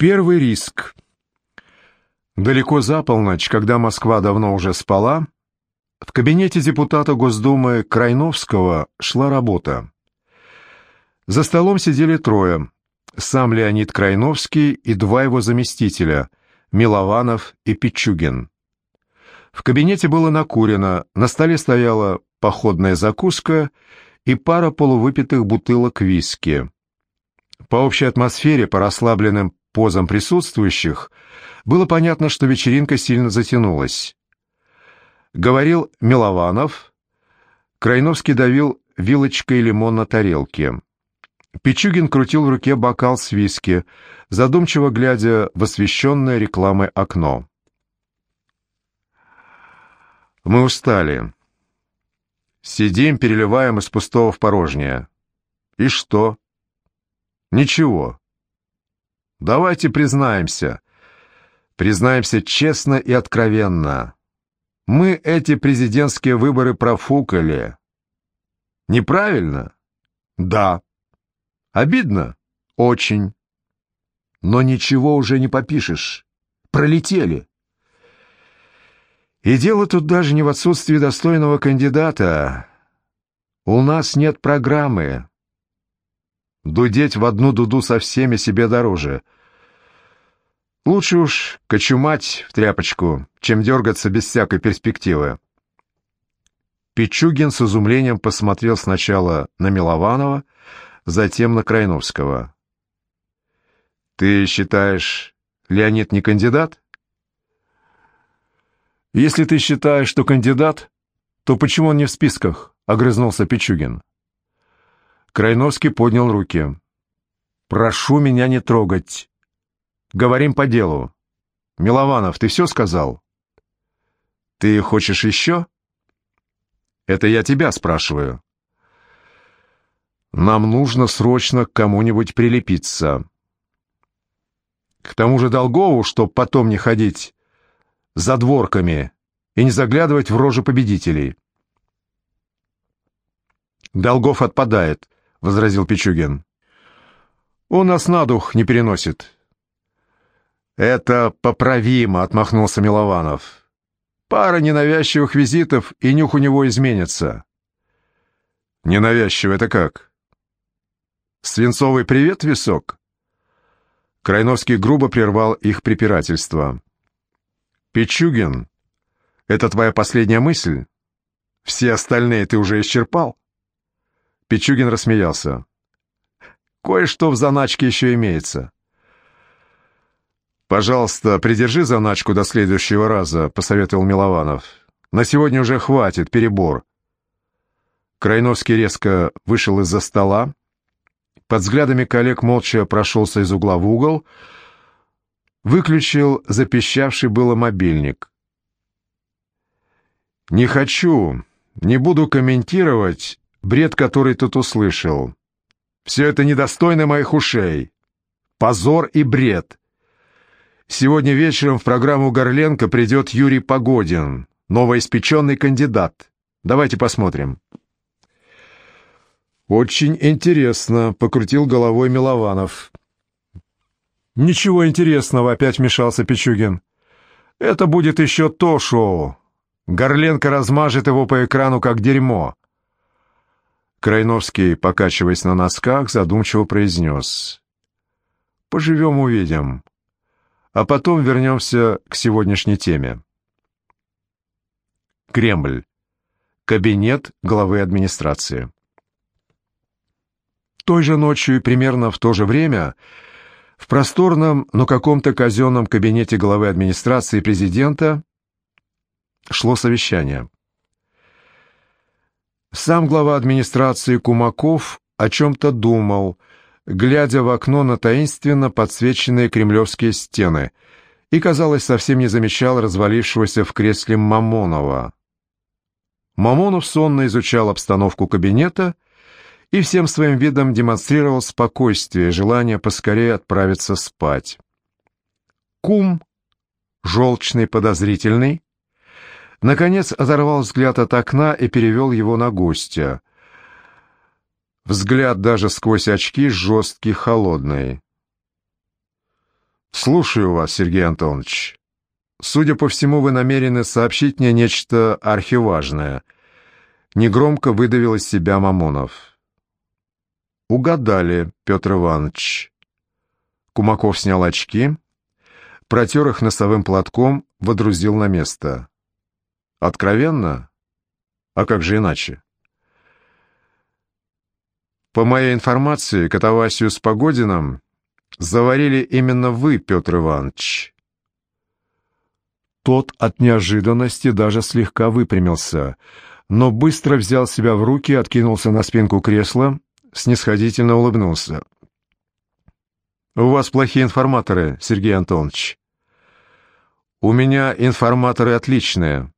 Первый риск. Далеко за полночь, когда Москва давно уже спала, в кабинете депутата Госдумы Крайновского шла работа. За столом сидели трое. Сам Леонид Крайновский и два его заместителя – Милованов и Пичугин. В кабинете было накурено, на столе стояла походная закуска и пара полувыпитых бутылок виски. По общей атмосфере, по расслабленным позам присутствующих, было понятно, что вечеринка сильно затянулась. Говорил Милованов, Крайновский давил вилочкой лимон на тарелке. Пичугин крутил в руке бокал с виски, задумчиво глядя в освещенное рекламой окно. «Мы устали. Сидим, переливаем из пустого в порожнее. И что?» «Ничего. Давайте признаемся. Признаемся честно и откровенно. Мы эти президентские выборы профукали. Неправильно? Да. Обидно? Очень. Но ничего уже не попишешь. Пролетели. И дело тут даже не в отсутствии достойного кандидата. У нас нет программы. Дудеть в одну дуду со всеми себе дороже. Лучше уж кочумать в тряпочку, чем дергаться без всякой перспективы. Пичугин с изумлением посмотрел сначала на Милованова, затем на Крайновского. «Ты считаешь, Леонид не кандидат?» «Если ты считаешь, что кандидат, то почему он не в списках?» — огрызнулся Пичугин. Крайновский поднял руки. «Прошу меня не трогать. Говорим по делу. Милованов, ты все сказал?» «Ты хочешь еще?» «Это я тебя спрашиваю». «Нам нужно срочно к кому-нибудь прилепиться. К тому же Долгову, чтоб потом не ходить за дворками и не заглядывать в рожи победителей». «Долгов отпадает», — возразил Пичугин. «Он нас на дух не переносит». «Это поправимо», — отмахнулся Милованов. «Пара ненавязчивых визитов, и нюх у него изменится». «Ненавязчиво это как?» «Свинцовый привет, висок?» Крайновский грубо прервал их препирательство. «Пичугин, это твоя последняя мысль? Все остальные ты уже исчерпал?» Пичугин рассмеялся. «Кое-что в заначке еще имеется». «Пожалуйста, придержи заначку до следующего раза», — посоветовал Милованов. «На сегодня уже хватит, перебор». Крайновский резко вышел из-за стола, под взглядами коллег молча прошелся из угла в угол, выключил запищавший было мобильник. «Не хочу, не буду комментировать бред, который тут услышал. Все это недостойно моих ушей. Позор и бред. Сегодня вечером в программу Горленко придет Юрий Погодин, новоиспеченный кандидат. Давайте посмотрим. «Очень интересно», — покрутил головой Милованов. «Ничего интересного», — опять вмешался Пичугин. «Это будет еще то шоу. Горленко размажет его по экрану, как дерьмо. Крайновский, покачиваясь на носках, задумчиво произнес. «Поживем, увидим. А потом вернемся к сегодняшней теме». Кремль. Кабинет главы администрации. Той же ночью и примерно в то же время в просторном, но каком-то казенном кабинете главы администрации президента шло совещание. Сам глава администрации Кумаков о чем-то думал, глядя в окно на таинственно подсвеченные кремлевские стены, и, казалось, совсем не замечал развалившегося в кресле Мамонова. Мамонов сонно изучал обстановку кабинета и всем своим видом демонстрировал спокойствие, желание поскорее отправиться спать. Кум, желчный, подозрительный, Наконец оторвал взгляд от окна и перевел его на гостя. Взгляд даже сквозь очки жесткий, холодный. «Слушаю вас, Сергей Антонович. Судя по всему, вы намерены сообщить мне нечто архиважное». Негромко выдавил из себя Мамонов. «Угадали, Петр Иванович». Кумаков снял очки, протер их носовым платком, водрузил на место. «Откровенно? А как же иначе?» По моей информации, катавасию с Погодином заварили именно вы, Петр Иванович. Тот от неожиданности даже слегка выпрямился, но быстро взял себя в руки, откинулся на спинку кресла, снисходительно улыбнулся. «У вас плохие информаторы, Сергей Антонович». «У меня информаторы отличные», —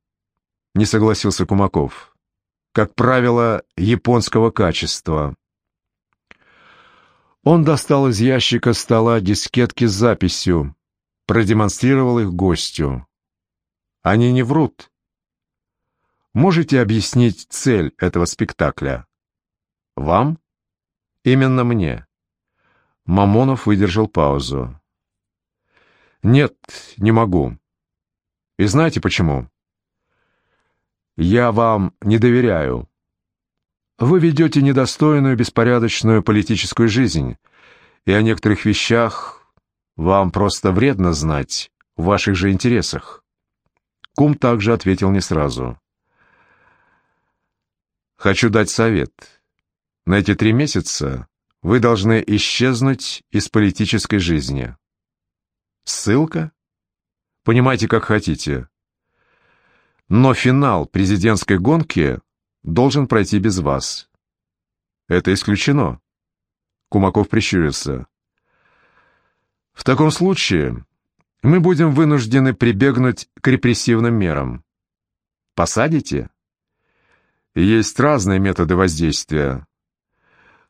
не согласился Кумаков. «Как правило, японского качества». Он достал из ящика стола дискетки с записью, продемонстрировал их гостю. Они не врут. Можете объяснить цель этого спектакля? Вам? Именно мне. Мамонов выдержал паузу. Нет, не могу. И знаете почему? Я вам не доверяю. Вы ведете недостойную, беспорядочную политическую жизнь, и о некоторых вещах вам просто вредно знать в ваших же интересах. Кум также ответил не сразу. Хочу дать совет. На эти три месяца вы должны исчезнуть из политической жизни. Ссылка? Понимайте, как хотите. Но финал президентской гонки должен пройти без вас. Это исключено. Кумаков прищурился. В таком случае мы будем вынуждены прибегнуть к репрессивным мерам. Посадите? Есть разные методы воздействия.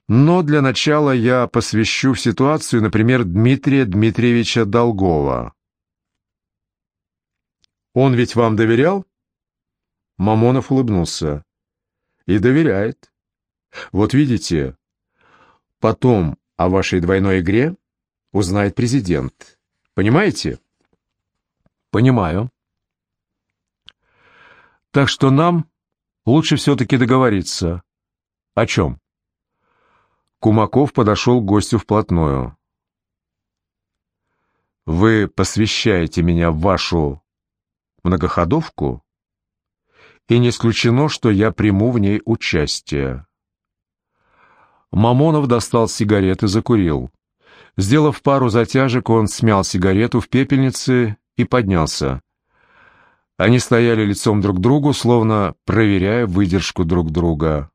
Но для начала я посвящу в ситуацию, например, Дмитрия Дмитриевича Долгова. Он ведь вам доверял? Мамонов улыбнулся и доверяет. Вот видите, потом о вашей двойной игре узнает президент. Понимаете? Понимаю. Так что нам лучше все-таки договориться. О чем? Кумаков подошел к гостю вплотную. «Вы посвящаете меня в вашу многоходовку?» И не исключено, что я приму в ней участие. Мамонов достал сигареты, закурил. Сделав пару затяжек, он смял сигарету в пепельнице и поднялся. Они стояли лицом друг к другу, словно проверяя выдержку друг друга.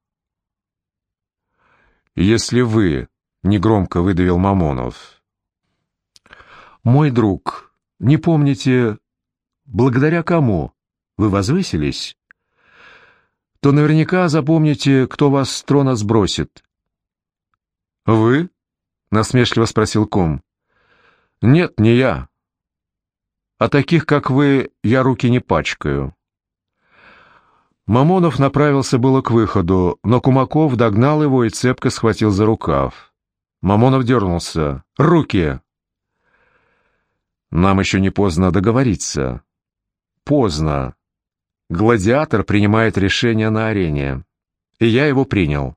«Если вы...» — негромко выдавил Мамонов. «Мой друг, не помните, благодаря кому вы возвысились?» То наверняка запомните, кто вас с трона сбросит». «Вы?» — насмешливо спросил ком. «Нет, не я. А таких, как вы, я руки не пачкаю». Мамонов направился было к выходу, но Кумаков догнал его и цепко схватил за рукав. Мамонов дернулся. «Руки!» «Нам еще не поздно договориться». «Поздно. Гладиатор принимает решение на арене. И я его принял.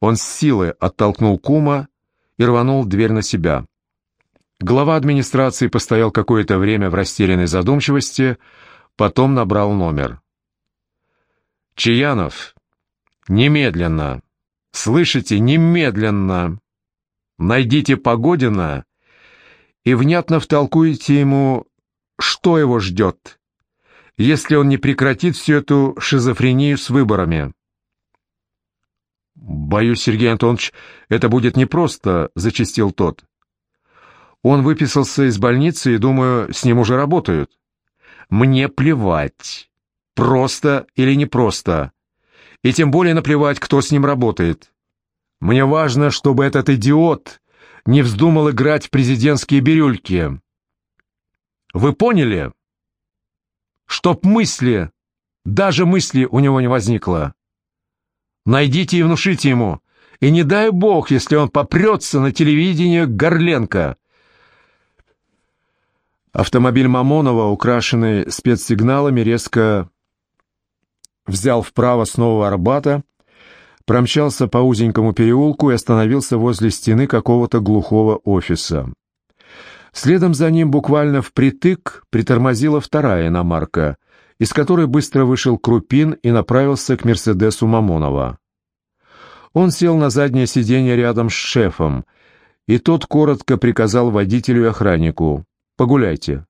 Он с силой оттолкнул кума и рванул дверь на себя. Глава администрации постоял какое-то время в растерянной задумчивости, потом набрал номер. «Чаянов, немедленно! Слышите, немедленно! Найдите Погодина и внятно втолкуйте ему, что его ждет» если он не прекратит всю эту шизофрению с выборами. «Боюсь, Сергей Антонович, это будет непросто», — зачастил тот. «Он выписался из больницы, и, думаю, с ним уже работают». «Мне плевать, просто или непросто, и тем более наплевать, кто с ним работает. Мне важно, чтобы этот идиот не вздумал играть в президентские бирюльки. Вы поняли?» Чтоб мысли, даже мысли у него не возникло. Найдите и внушите ему, и не дай бог, если он попрется на телевидение Горленко. Автомобиль Мамонова, украшенный спецсигналами, резко взял вправо с Нового Арбата, промчался по узенькому переулку и остановился возле стены какого-то глухого офиса. Следом за ним буквально впритык притормозила вторая иномарка, из которой быстро вышел Крупин и направился к «Мерседесу» Мамонова. Он сел на заднее сиденье рядом с шефом, и тот коротко приказал водителю и охраннику «Погуляйте».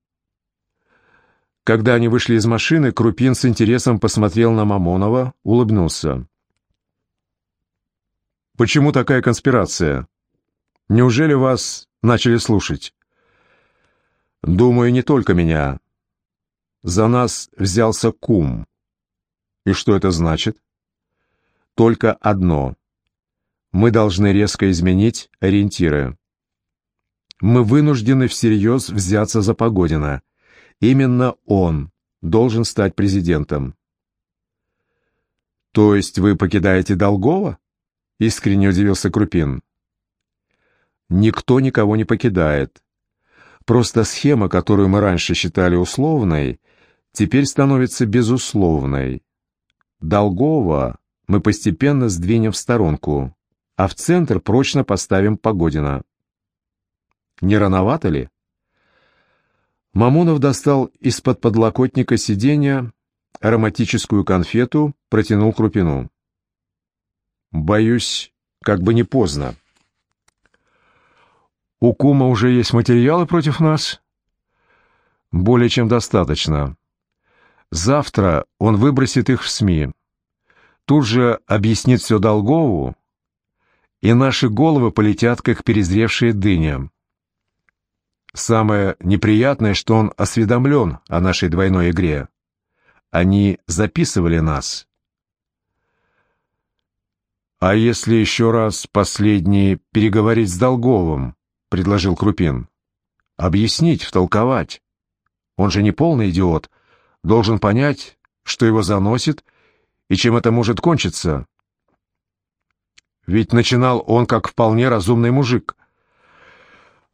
Когда они вышли из машины, Крупин с интересом посмотрел на Мамонова, улыбнулся. «Почему такая конспирация? Неужели вас начали слушать?» «Думаю, не только меня. За нас взялся кум. И что это значит?» «Только одно. Мы должны резко изменить ориентиры. Мы вынуждены всерьез взяться за Погодина» Именно он должен стать президентом. «То есть вы покидаете Долгова?» — искренне удивился Крупин. «Никто никого не покидает. Просто схема, которую мы раньше считали условной, теперь становится безусловной. Долгова мы постепенно сдвинем в сторонку, а в центр прочно поставим Погодина. Не рановато ли?» Мамонов достал из-под подлокотника сиденья ароматическую конфету, протянул Крупину. «Боюсь, как бы не поздно». «У кума уже есть материалы против нас?» «Более чем достаточно. Завтра он выбросит их в СМИ. Тут же объяснит все Долгову, и наши головы полетят, как перезревшие дыня». Самое неприятное, что он осведомлен о нашей двойной игре. Они записывали нас. «А если еще раз последний переговорить с Долговым?» — предложил Крупин. «Объяснить, втолковать. Он же не полный идиот. Должен понять, что его заносит и чем это может кончиться. Ведь начинал он как вполне разумный мужик».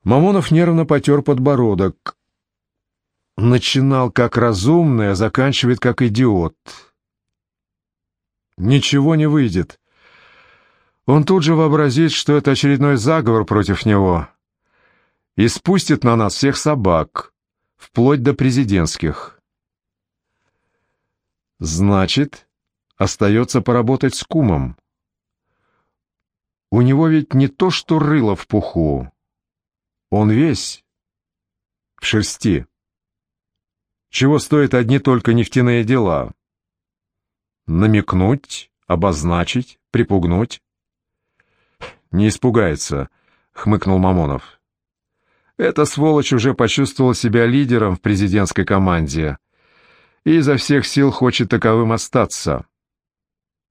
Мамонов нервно потер подбородок. Начинал как разумный, а заканчивает как идиот. Ничего не выйдет. Он тут же вообразит, что это очередной заговор против него, и спустит на нас всех собак, вплоть до президентских. Значит, остается поработать с кумом. У него ведь не то что рыло в пуху, он весь в шерсти. Чего стоят одни только нефтяные дела? Намекнуть, обозначить, припугнуть? Не испугается, хмыкнул Мамонов. Эта сволочь уже почувствовал себя лидером в президентской команде и изо всех сил хочет таковым остаться.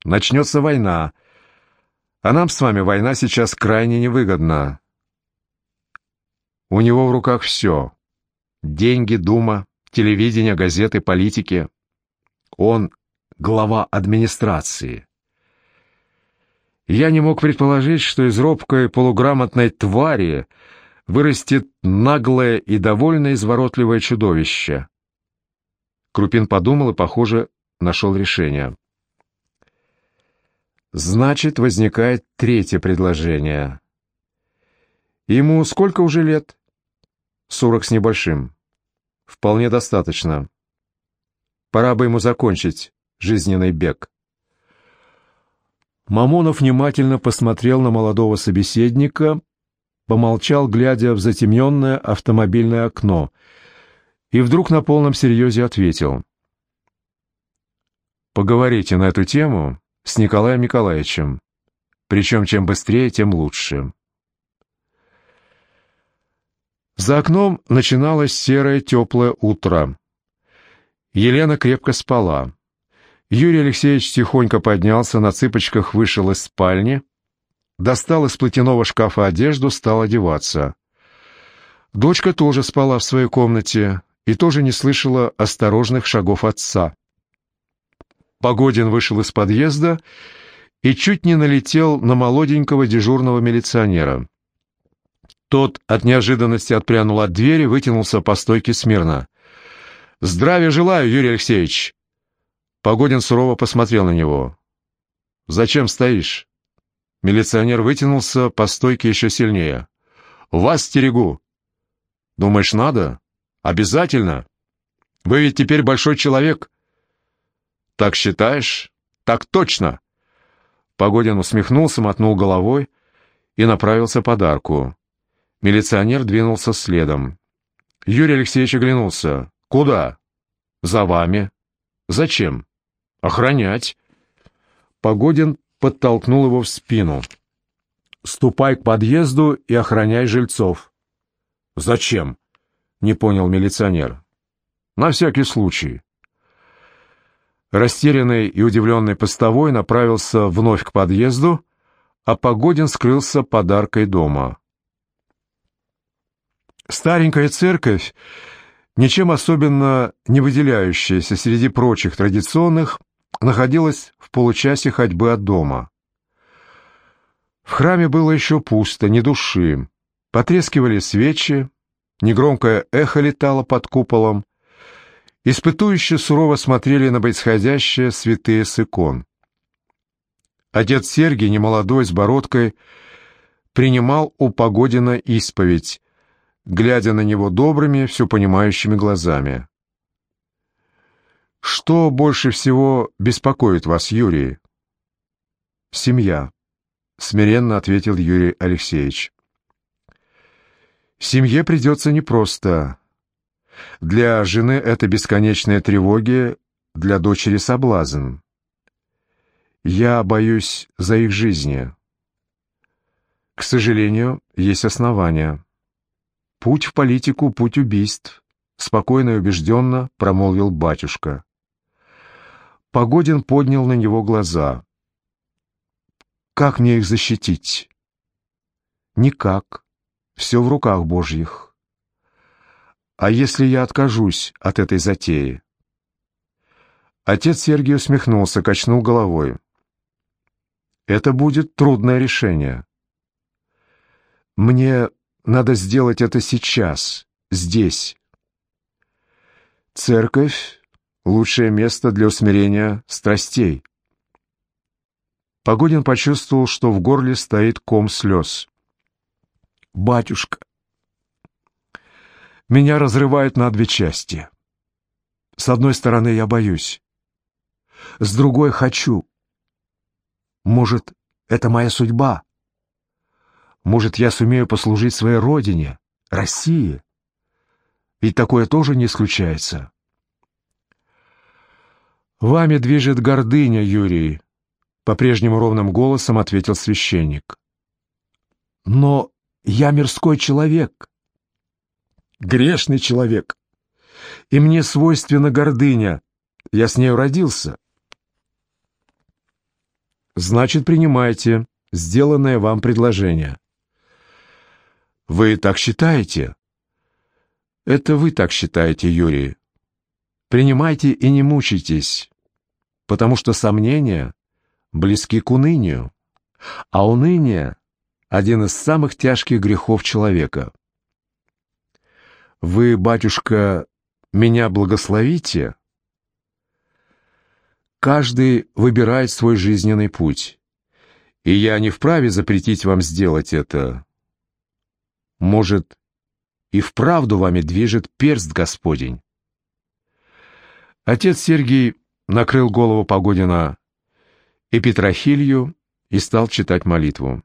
Начнется война, а нам с вами война сейчас крайне невыгодна. У него в руках все. Деньги, дума, телевидение, газеты, политики. Он глава администрации. Я не мог предположить, что из робкой полуграмотной твари вырастет наглое и довольно изворотливое чудовище. Крупин подумал и, похоже, нашел решение. Значит, возникает третье предложение. Ему сколько уже лет? Сорок с небольшим. Вполне достаточно. Пора бы ему закончить жизненный бег. Мамонов внимательно посмотрел на молодого собеседника, помолчал, глядя в затемненное автомобильное окно, и вдруг на полном серьезе ответил. «Поговорите на эту тему с Николаем Николаевичем. Причем чем быстрее, тем лучше». За окном начиналось серое теплое утро. Елена крепко спала. Юрий Алексеевич тихонько поднялся, на цыпочках вышел из спальни, достал из платяного шкафа одежду, стал одеваться. Дочка тоже спала в своей комнате и тоже не слышала осторожных шагов отца. Погодин вышел из подъезда и чуть не налетел на молоденького дежурного милиционера. Тот от неожиданности отпрянул от двери, вытянулся по стойке смирно. «Здравия желаю, Юрий Алексеевич!» Погодин сурово посмотрел на него. «Зачем стоишь?» Милиционер вытянулся по стойке еще сильнее. «Вас стерегу!» «Думаешь, надо?» «Обязательно! Вы ведь теперь большой человек!» «Так считаешь?» «Так точно!» Погодин усмехнулся, мотнул головой и направился под арку. Милиционер двинулся следом. Юрий Алексеевич оглянулся. «Куда?» «За вами». «Зачем?» «Охранять». Погодин подтолкнул его в спину. «Ступай к подъезду и охраняй жильцов». «Зачем?» — не понял милиционер. «На всякий случай». Растерянный и удивленный постовой направился вновь к подъезду, а Погодин скрылся подаркой дома. Старенькая церковь, ничем особенно не выделяющаяся среди прочих традиционных, находилась в получасе ходьбы от дома. В храме было еще пусто, ни души. Потрескивали свечи, негромкое эхо летало под куполом. Испытующие сурово смотрели на происходящее святые с икон. Отец Сергий, немолодой, с бородкой, принимал у Погодина исповедь, глядя на него добрыми, все понимающими глазами. «Что больше всего беспокоит вас, Юрий?» «Семья», — смиренно ответил Юрий Алексеевич. «Семье придется непросто. Для жены это бесконечная тревоги, для дочери соблазн. Я боюсь за их жизни. К сожалению, есть основания». «Путь в политику — путь убийств», — спокойно и убежденно промолвил батюшка. Погодин поднял на него глаза. «Как мне их защитить?» «Никак. Все в руках Божьих. А если я откажусь от этой затеи?» Отец Сергий усмехнулся, качнул головой. «Это будет трудное решение. Мне надо сделать это сейчас, здесь. Церковь — лучшее место для усмирения страстей. Погодин почувствовал, что в горле стоит ком слез. «Батюшка, меня разрывают на две части. С одной стороны, я боюсь. С другой — хочу. Может, это моя судьба?» Может, я сумею послужить своей родине, России? Ведь такое тоже не исключается. «Вами движет гордыня, Юрий», — по-прежнему ровным голосом ответил священник. «Но я мирской человек, грешный человек, и мне свойственна гордыня. Я с нею родился». «Значит, принимайте сделанное вам предложение». Вы так считаете? Это вы так считаете, Юрий. Принимайте и не мучайтесь, потому что сомнения близки к унынию, а уныние — один из самых тяжких грехов человека. Вы, батюшка, меня благословите? Каждый выбирает свой жизненный путь, и я не вправе запретить вам сделать это, может, и вправду вами движет перст Господень? Отец Сергий накрыл голову Погодина и Петрохилью и стал читать молитву.